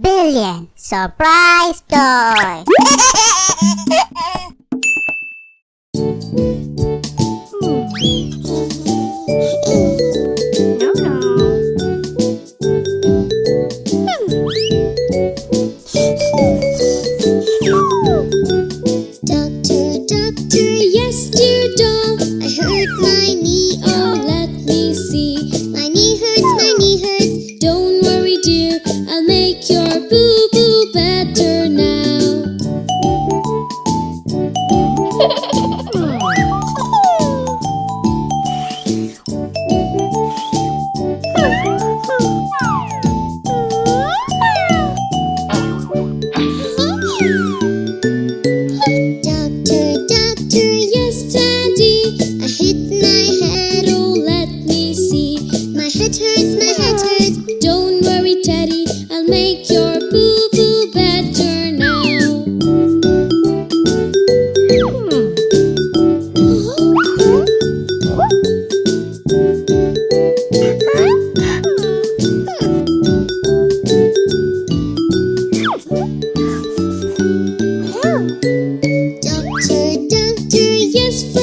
Billion Surprise Toy! it hurts, my head hurts. Don't worry, Teddy, I'll make your boo boo better now. Doctor, doctor, yes,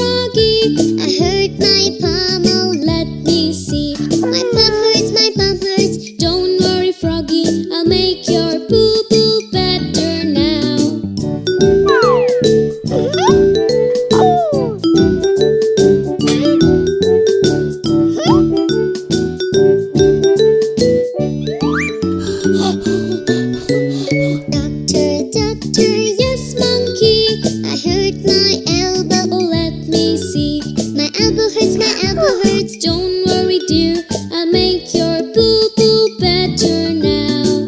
Apple hurts, my apple hurts. Don't worry, dear, I'll make your boo boo better now.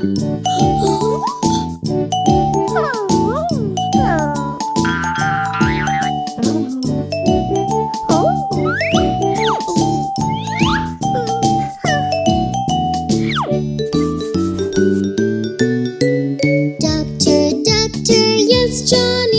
Doctor, doctor, yes, John.